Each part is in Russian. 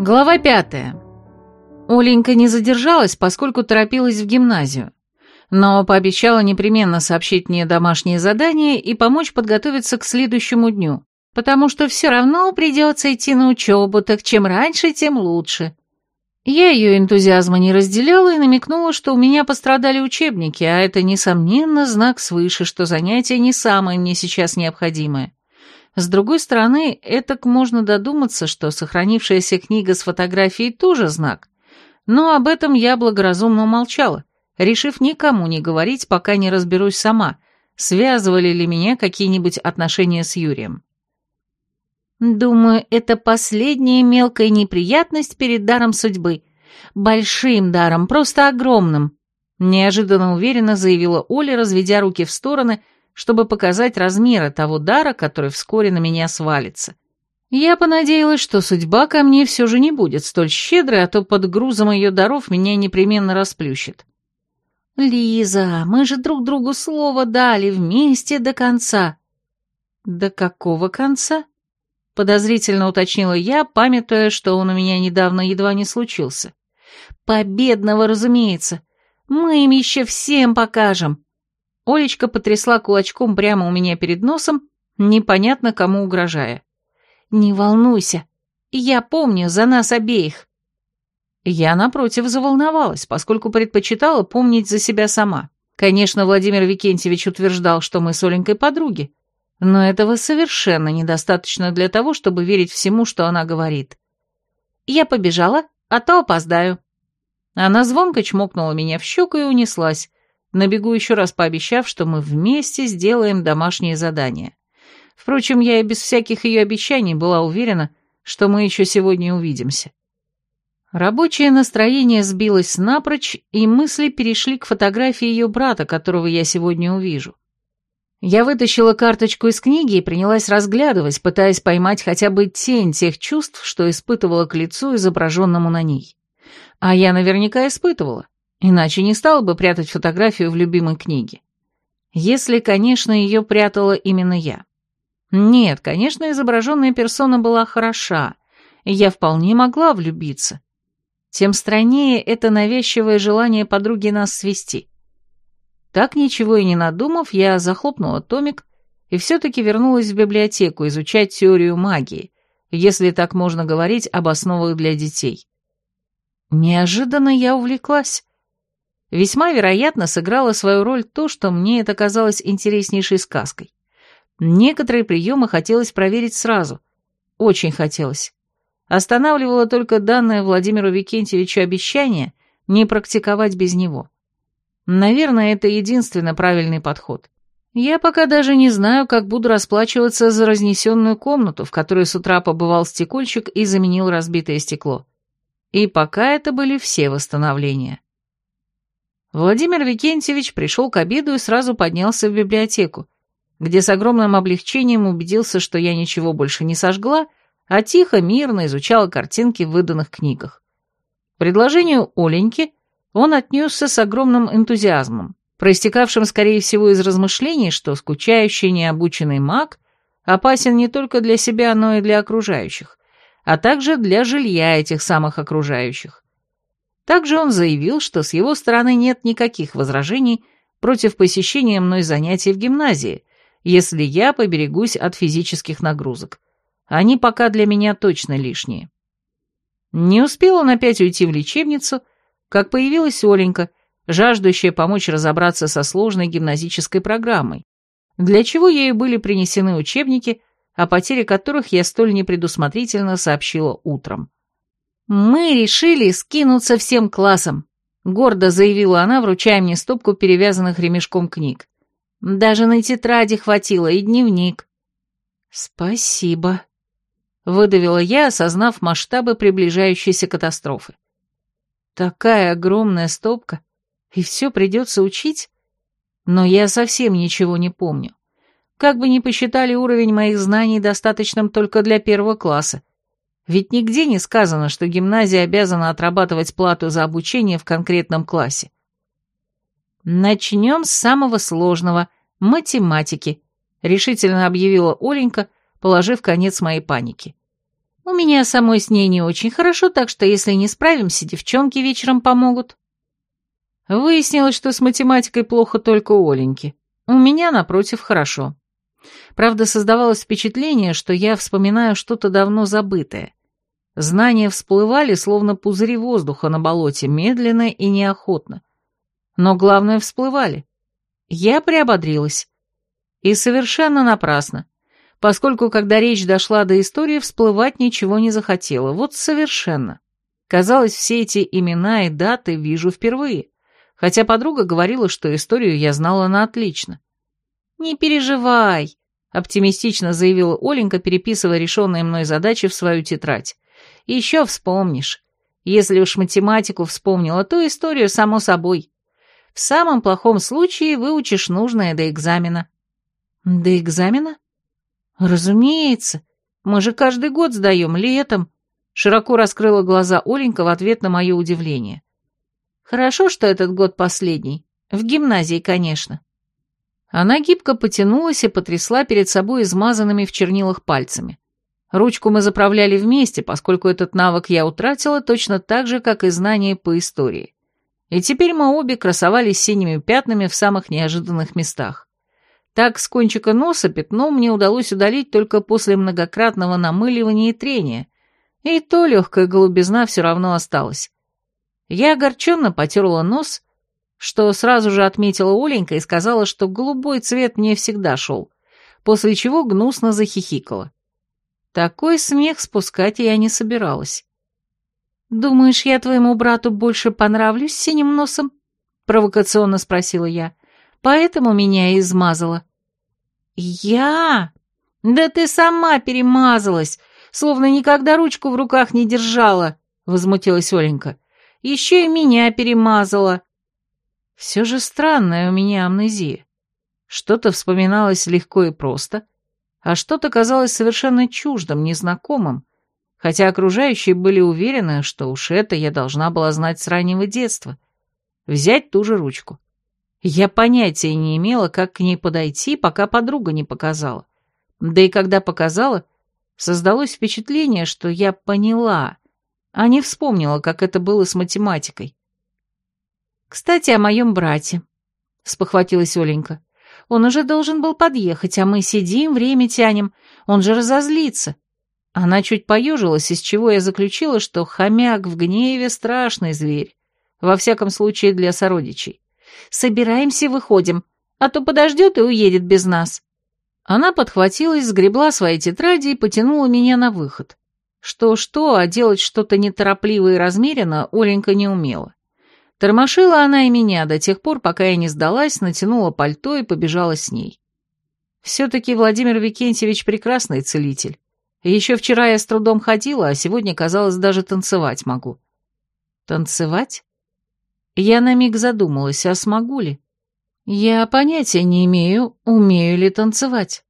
Глава пятая. Оленька не задержалась, поскольку торопилась в гимназию, но пообещала непременно сообщить мне домашнее задание и помочь подготовиться к следующему дню, потому что все равно придется идти на учебу, так чем раньше, тем лучше. Я ее энтузиазма не разделяла и намекнула, что у меня пострадали учебники, а это, несомненно, знак свыше, что занятие не самое мне сейчас необходимое. С другой стороны, этак можно додуматься, что сохранившаяся книга с фотографией тоже знак. Но об этом я благоразумно молчала, решив никому не говорить, пока не разберусь сама, связывали ли меня какие-нибудь отношения с Юрием. Думаю, это последняя мелкая неприятность перед даром судьбы. Большим даром, просто огромным. Неожиданно уверенно заявила Оля, разведя руки в стороны, чтобы показать размеры того дара, который вскоре на меня свалится. Я понадеялась, что судьба ко мне все же не будет столь щедрой, а то под грузом ее даров меня непременно расплющит. «Лиза, мы же друг другу слово дали вместе до конца». «До какого конца?» Подозрительно уточнила я, памятуя, что он у меня недавно едва не случился. «Победного, разумеется. Мы им еще всем покажем». Олечка потрясла кулачком прямо у меня перед носом, непонятно кому угрожая. «Не волнуйся, я помню за нас обеих». Я, напротив, заволновалась, поскольку предпочитала помнить за себя сама. Конечно, Владимир Викентьевич утверждал, что мы с Оленькой подруги, но этого совершенно недостаточно для того, чтобы верить всему, что она говорит. Я побежала, а то опоздаю. Она звонко чмокнула меня в щеку и унеслась, на бегу еще раз пообещав, что мы вместе сделаем домашнее задание. Впрочем, я и без всяких ее обещаний была уверена, что мы еще сегодня увидимся. Рабочее настроение сбилось напрочь, и мысли перешли к фотографии ее брата, которого я сегодня увижу. Я вытащила карточку из книги и принялась разглядывать, пытаясь поймать хотя бы тень тех чувств, что испытывала к лицу, изображенному на ней. А я наверняка испытывала, иначе не стала бы прятать фотографию в любимой книге. Если, конечно, ее прятала именно я. Нет, конечно, изображенная персона была хороша, и я вполне могла влюбиться. Тем страннее это навязчивое желание подруги нас свести. Так ничего и не надумав, я захлопнула томик и все-таки вернулась в библиотеку изучать теорию магии, если так можно говорить об основах для детей. Неожиданно я увлеклась. Весьма вероятно сыграло свою роль то, что мне это казалось интереснейшей сказкой. Некоторые приемы хотелось проверить сразу. Очень хотелось. Останавливало только данное Владимиру Викентьевичу обещание не практиковать без него. Наверное, это единственно правильный подход. Я пока даже не знаю, как буду расплачиваться за разнесенную комнату, в которой с утра побывал стекольщик и заменил разбитое стекло. И пока это были все восстановления. Владимир Викентьевич пришел к обеду и сразу поднялся в библиотеку, где с огромным облегчением убедился, что я ничего больше не сожгла, а тихо, мирно изучала картинки в выданных книгах. Предложению Оленьки он отнесся с огромным энтузиазмом, проистекавшим, скорее всего, из размышлений, что скучающий необученный маг опасен не только для себя, но и для окружающих, а также для жилья этих самых окружающих. Также он заявил, что с его стороны нет никаких возражений против посещения мной занятий в гимназии, если я поберегусь от физических нагрузок. Они пока для меня точно лишние. Не успел он опять уйти в лечебницу, как появилась Оленька, жаждущая помочь разобраться со сложной гимназической программой, для чего ею были принесены учебники, о потере которых я столь непредусмотрительно сообщила утром. «Мы решили скинуться всем классом», — гордо заявила она, вручая мне стопку перевязанных ремешком книг. «Даже на тетради хватило и дневник». «Спасибо», — выдавила я, осознав масштабы приближающейся катастрофы. Такая огромная стопка, и все придется учить? Но я совсем ничего не помню. Как бы ни посчитали уровень моих знаний достаточным только для первого класса. Ведь нигде не сказано, что гимназия обязана отрабатывать плату за обучение в конкретном классе. «Начнем с самого сложного — математики», — решительно объявила Оленька, положив конец моей панике. У меня самой с ней не очень хорошо, так что если не справимся, девчонки вечером помогут. Выяснилось, что с математикой плохо только у Оленьки. У меня, напротив, хорошо. Правда, создавалось впечатление, что я вспоминаю что-то давно забытое. Знания всплывали, словно пузыри воздуха на болоте, медленно и неохотно. Но главное, всплывали. Я приободрилась. И совершенно напрасно поскольку, когда речь дошла до истории, всплывать ничего не захотела. Вот совершенно. Казалось, все эти имена и даты вижу впервые, хотя подруга говорила, что историю я знала на отлично. «Не переживай», — оптимистично заявила Оленька, переписывая решенные мной задачи в свою тетрадь. «Еще вспомнишь. Если уж математику вспомнила, то историю само собой. В самом плохом случае выучишь нужное до экзамена». «До экзамена?» «Разумеется. Мы же каждый год сдаем летом», — широко раскрыла глаза Оленька в ответ на мое удивление. «Хорошо, что этот год последний. В гимназии, конечно». Она гибко потянулась и потрясла перед собой измазанными в чернилах пальцами. Ручку мы заправляли вместе, поскольку этот навык я утратила точно так же, как и знания по истории. И теперь мы обе красовались синими пятнами в самых неожиданных местах. Так с кончика носа пятно мне удалось удалить только после многократного намыливания и трения, и то легкая голубизна все равно осталась. Я огорченно потерла нос, что сразу же отметила Оленька и сказала, что голубой цвет мне всегда шел, после чего гнусно захихикала. Такой смех спускать я не собиралась. «Думаешь, я твоему брату больше понравлюсь синим носом?» — провокационно спросила я поэтому меня и измазала». «Я? Да ты сама перемазалась, словно никогда ручку в руках не держала», — возмутилась Оленька. «Еще и меня перемазала». Все же странная у меня амнезия. Что-то вспоминалось легко и просто, а что-то казалось совершенно чуждым, незнакомым, хотя окружающие были уверены, что уж это я должна была знать с раннего детства. Взять ту же ручку. Я понятия не имела, как к ней подойти, пока подруга не показала. Да и когда показала, создалось впечатление, что я поняла, а не вспомнила, как это было с математикой. «Кстати, о моем брате», — спохватилась Оленька. «Он уже должен был подъехать, а мы сидим, время тянем. Он же разозлится». Она чуть поежилась, из чего я заключила, что хомяк в гневе — страшный зверь, во всяком случае для сородичей. Собираемся, выходим, а то подождет и уедет без нас». Она подхватилась, сгребла свои тетради и потянула меня на выход. Что-что, а делать что-то неторопливо и размеренно Оленька не умела. Тормошила она и меня до тех пор, пока я не сдалась, натянула пальто и побежала с ней. Все-таки Владимир Викентьевич прекрасный целитель. Еще вчера я с трудом ходила, а сегодня, казалось, даже танцевать могу. Танцевать? Я на миг задумалась, а смогу ли? Я понятия не имею, умею ли танцевать.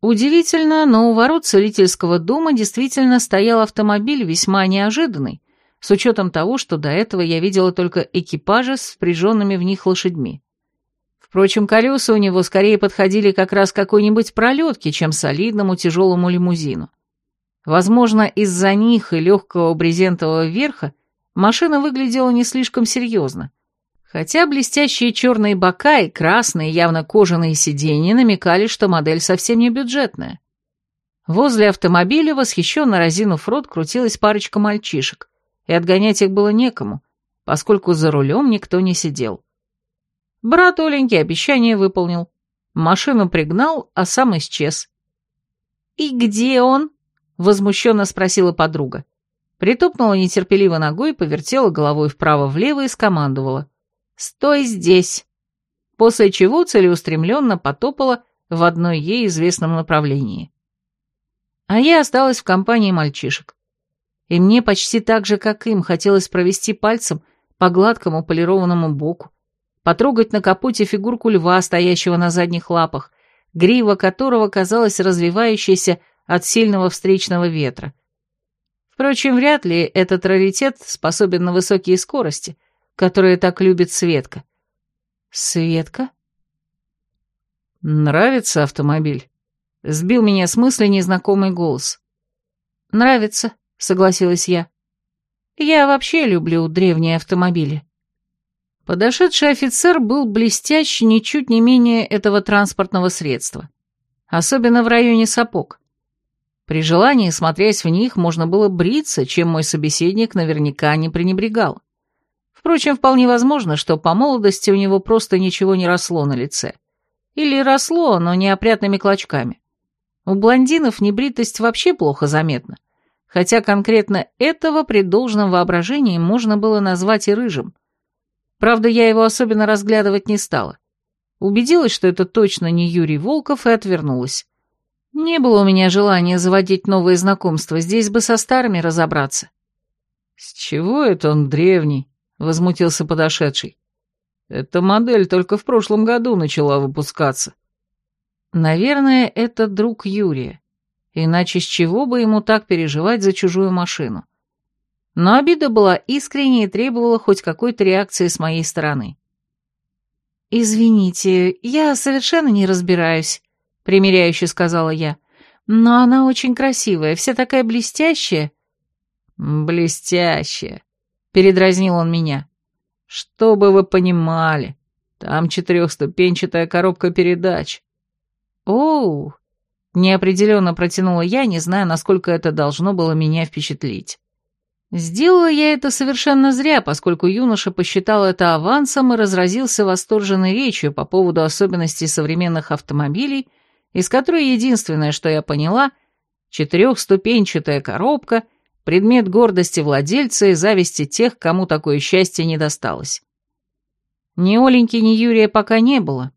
Удивительно, но у ворот целительского дома действительно стоял автомобиль весьма неожиданный, с учетом того, что до этого я видела только экипажи с впряженными в них лошадьми. Впрочем, колеса у него скорее подходили как раз какой-нибудь пролетке, чем солидному тяжелому лимузину. Возможно, из-за них и легкого брезентового верха машина выглядела не слишком серьезно, хотя блестящие черные бока и красные, явно кожаные сиденья намекали, что модель совсем не бюджетная. Возле автомобиля, восхищенно разинув рот, крутилась парочка мальчишек, и отгонять их было некому, поскольку за рулем никто не сидел. Брат Оленьки обещание выполнил. Машину пригнал, а сам исчез. «И где он?» — возмущенно спросила подруга. Притопнула нетерпеливо ногой, повертела головой вправо-влево и скомандовала. «Стой здесь!» После чего целеустремленно потопала в одной ей известном направлении. А я осталась в компании мальчишек. И мне почти так же, как им, хотелось провести пальцем по гладкому полированному боку, потрогать на капоте фигурку льва, стоящего на задних лапах, грива которого казалась развивающейся от сильного встречного ветра, Впрочем, вряд ли этот раритет способен на высокие скорости, которые так любит Светка. Светка? Нравится автомобиль? Сбил меня с мысли незнакомый голос. «Нравится», — согласилась я. «Я вообще люблю древние автомобили». Подошедший офицер был блестящ ничуть не менее этого транспортного средства. Особенно в районе сапог. При желании, смотрясь в них, можно было бриться, чем мой собеседник наверняка не пренебрегал. Впрочем, вполне возможно, что по молодости у него просто ничего не росло на лице. Или росло, но неопрятными клочками. У блондинов небритость вообще плохо заметна, хотя конкретно этого при должном воображении можно было назвать и рыжим. Правда, я его особенно разглядывать не стала. Убедилась, что это точно не Юрий Волков, и отвернулась. Не было у меня желания заводить новые знакомства, здесь бы со старыми разобраться. «С чего это он древний?» — возмутился подошедший. «Эта модель только в прошлом году начала выпускаться». Наверное, это друг Юрия. Иначе с чего бы ему так переживать за чужую машину? Но обида была искренней и требовала хоть какой-то реакции с моей стороны. «Извините, я совершенно не разбираюсь», — примиряюще сказала я. «Но она очень красивая, вся такая блестящая». «Блестящая», — передразнил он меня. «Чтобы вы понимали, там четырехступенчатая коробка передач. «Оу!» — неопределенно протянула я, не зная, насколько это должно было меня впечатлить. Сделала я это совершенно зря, поскольку юноша посчитал это авансом и разразился восторженной речью по поводу особенностей современных автомобилей, из которой единственное, что я поняла, четырехступенчатая коробка — предмет гордости владельца и зависти тех, кому такое счастье не досталось. Ни Оленьки, ни Юрия пока не было,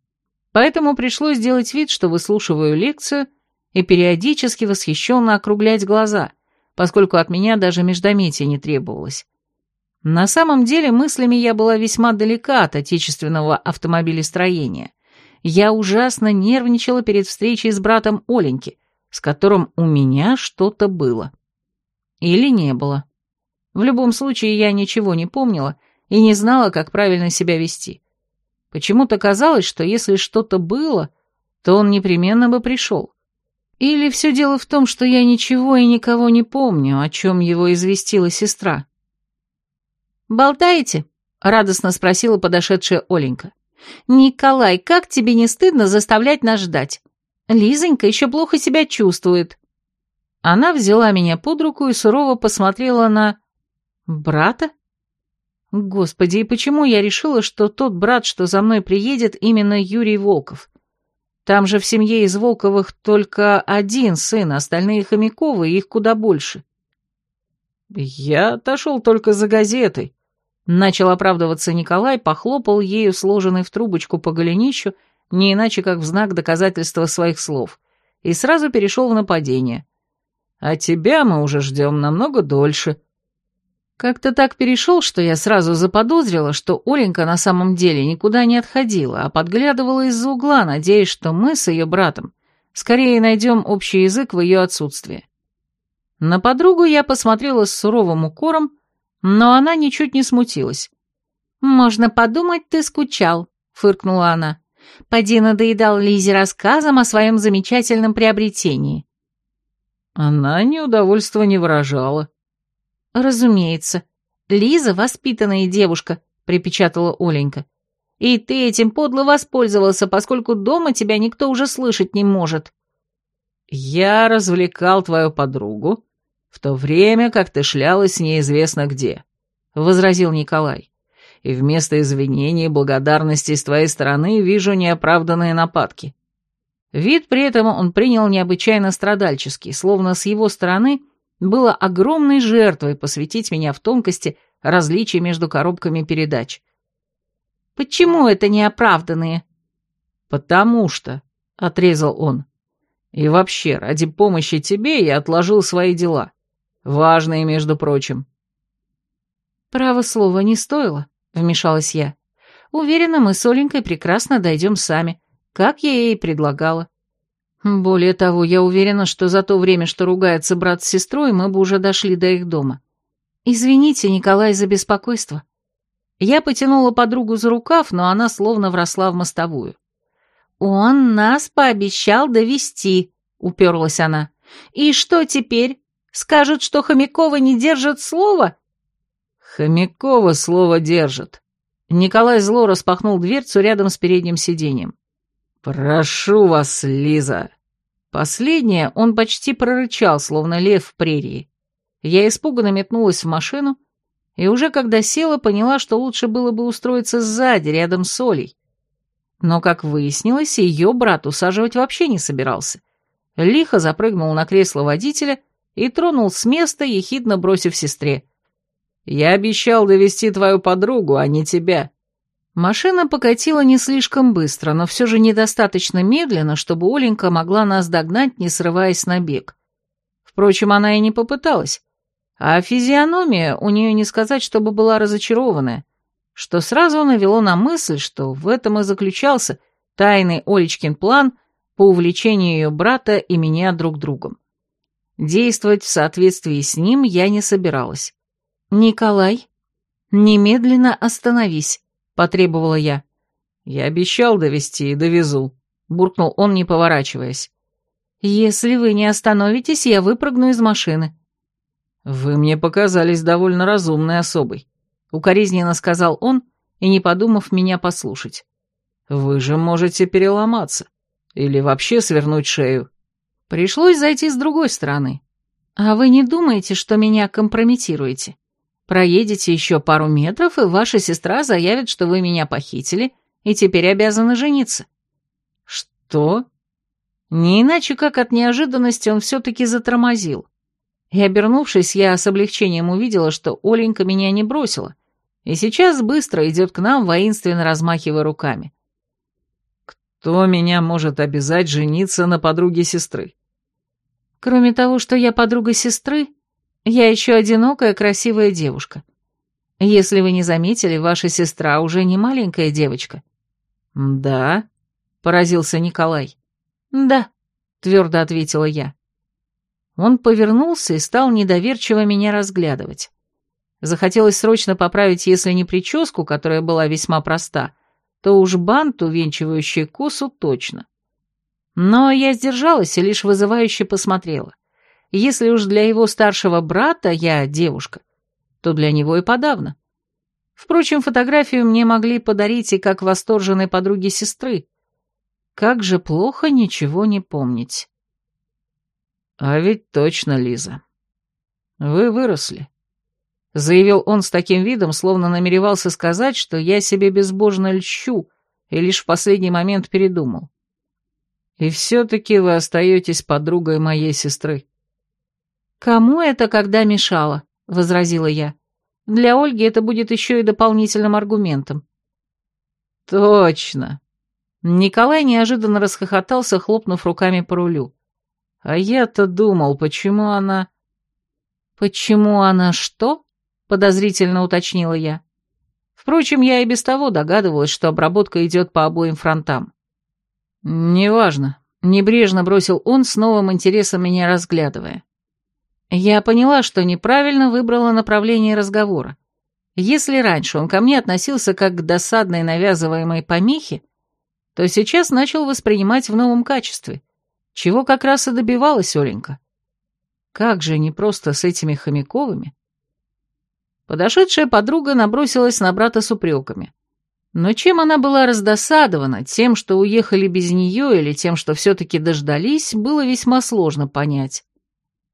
Поэтому пришлось сделать вид, что выслушиваю лекцию и периодически восхищенно округлять глаза, поскольку от меня даже междометия не требовалось. На самом деле мыслями я была весьма далека от отечественного автомобилестроения. Я ужасно нервничала перед встречей с братом Оленьки, с которым у меня что-то было. Или не было. В любом случае я ничего не помнила и не знала, как правильно себя вести. Почему-то казалось, что если что-то было, то он непременно бы пришел. Или все дело в том, что я ничего и никого не помню, о чем его известила сестра. «Болтаете?» — радостно спросила подошедшая Оленька. «Николай, как тебе не стыдно заставлять нас ждать? Лизонька еще плохо себя чувствует». Она взяла меня под руку и сурово посмотрела на... брата? Господи, и почему я решила, что тот брат, что за мной приедет, именно Юрий Волков? Там же в семье из Волковых только один сын, остальные Хомяковы, их куда больше. Я отошел только за газетой. Начал оправдываться Николай, похлопал ею сложенный в трубочку по голенищу, не иначе как в знак доказательства своих слов, и сразу перешел в нападение. А тебя мы уже ждем намного дольше. — как-то так перешел, что я сразу заподозрила, что Оленька на самом деле никуда не отходила, а подглядывала из-за угла, надеясь, что мы с ее братом скорее найдем общий язык в ее отсутствии. На подругу я посмотрела с суровым укором, но она ничуть не смутилась. «Можно подумать, ты скучал», — фыркнула она. «Поди надоедал Лизе рассказом о своем замечательном приобретении». Она неудовольства не выражала, «Разумеется. Лиза воспитанная девушка», — припечатала Оленька. «И ты этим подло воспользовался, поскольку дома тебя никто уже слышать не может». «Я развлекал твою подругу в то время, как ты шлялась неизвестно где», — возразил Николай. «И вместо извинений и благодарности с твоей стороны вижу неоправданные нападки». Вид при этом он принял необычайно страдальческий, словно с его стороны было огромной жертвой посвятить меня в тонкости различий между коробками передач. «Почему это неоправданные?» «Потому что», — отрезал он. «И вообще, ради помощи тебе я отложил свои дела. Важные, между прочим». «Право слова не стоило», — вмешалась я. «Уверена, мы с Оленькой прекрасно дойдем сами, как я ей предлагала. Более того, я уверена, что за то время, что ругается брат с сестрой, мы бы уже дошли до их дома. Извините, Николай, за беспокойство. Я потянула подругу за рукав, но она словно вросла в мостовую. «Он нас пообещал довести», — уперлась она. «И что теперь? Скажут, что Хомякова не держит слова?» «Хомякова слово держит». Николай зло распахнул дверцу рядом с передним сиденьем. «Прошу вас, Лиза». Последнее он почти прорычал, словно лев в прерии. Я испуганно метнулась в машину, и уже когда села, поняла, что лучше было бы устроиться сзади, рядом с Олей. Но, как выяснилось, ее брат усаживать вообще не собирался. Лихо запрыгнул на кресло водителя и тронул с места, ехидно бросив сестре. «Я обещал довести твою подругу, а не тебя». Машина покатила не слишком быстро, но все же недостаточно медленно, чтобы Оленька могла нас догнать, не срываясь на бег. Впрочем, она и не попыталась. А физиономия у нее не сказать, чтобы была разочарованная, что сразу навело на мысль, что в этом и заключался тайный Олечкин план по увлечению ее брата и меня друг другом. Действовать в соответствии с ним я не собиралась. «Николай, немедленно остановись», — потребовала я. «Я обещал довести и довезу», — буркнул он, не поворачиваясь. «Если вы не остановитесь, я выпрыгну из машины», «Вы мне показались довольно разумной особой», — укоризненно сказал он, и не подумав меня послушать. «Вы же можете переломаться или вообще свернуть шею». Пришлось зайти с другой стороны. «А вы не думаете, что меня компрометируете? Проедете еще пару метров, и ваша сестра заявит, что вы меня похитили, и теперь обязаны жениться». «Что?» Не иначе, как от неожиданности он все-таки затормозил. И, обернувшись, я с облегчением увидела, что Оленька меня не бросила, и сейчас быстро идет к нам, воинственно размахивая руками. «Кто меня может обязать жениться на подруге сестры?» «Кроме того, что я подруга сестры, я еще одинокая красивая девушка. Если вы не заметили, ваша сестра уже не маленькая девочка». «Да?» — поразился Николай. «Да», — твердо ответила я. Он повернулся и стал недоверчиво меня разглядывать. Захотелось срочно поправить, если не прическу, которая была весьма проста, то уж бант, увенчивающий косу, точно. Но я сдержалась и лишь вызывающе посмотрела. Если уж для его старшего брата я девушка, то для него и подавно. Впрочем, фотографию мне могли подарить и как восторженной подруге сестры. Как же плохо ничего не помнить. «А ведь точно, Лиза. Вы выросли», — заявил он с таким видом, словно намеревался сказать, что я себе безбожно льщу, и лишь в последний момент передумал. «И все-таки вы остаетесь подругой моей сестры». «Кому это когда мешало?» — возразила я. «Для Ольги это будет еще и дополнительным аргументом». «Точно!» Николай неожиданно расхохотался, хлопнув руками по рулю. А я-то думал, почему она... Почему она что? Подозрительно уточнила я. Впрочем, я и без того догадывалась, что обработка идет по обоим фронтам. Неважно. Небрежно бросил он, с новым интересом меня разглядывая. Я поняла, что неправильно выбрала направление разговора. Если раньше он ко мне относился как к досадной навязываемой помехе, то сейчас начал воспринимать в новом качестве, чего как раз и добивалась Оленька. Как же не просто с этими Хомяковыми? Подошедшая подруга набросилась на брата с упреками. Но чем она была раздосадована, тем, что уехали без нее, или тем, что все-таки дождались, было весьма сложно понять.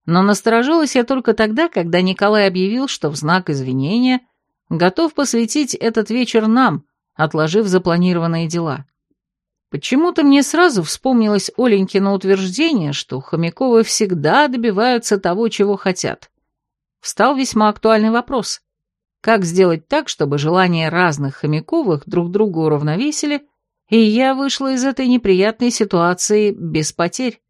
Но насторожилась я только тогда, когда Николай объявил, что в знак извинения готов посвятить этот вечер нам, отложив запланированные дела. Почему-то мне сразу вспомнилось Оленькино утверждение, что Хомяковы всегда добиваются того, чего хотят. Встал весьма актуальный вопрос. Как сделать так, чтобы желания разных Хомяковых друг друга уравновесили, и я вышла из этой неприятной ситуации без потерь?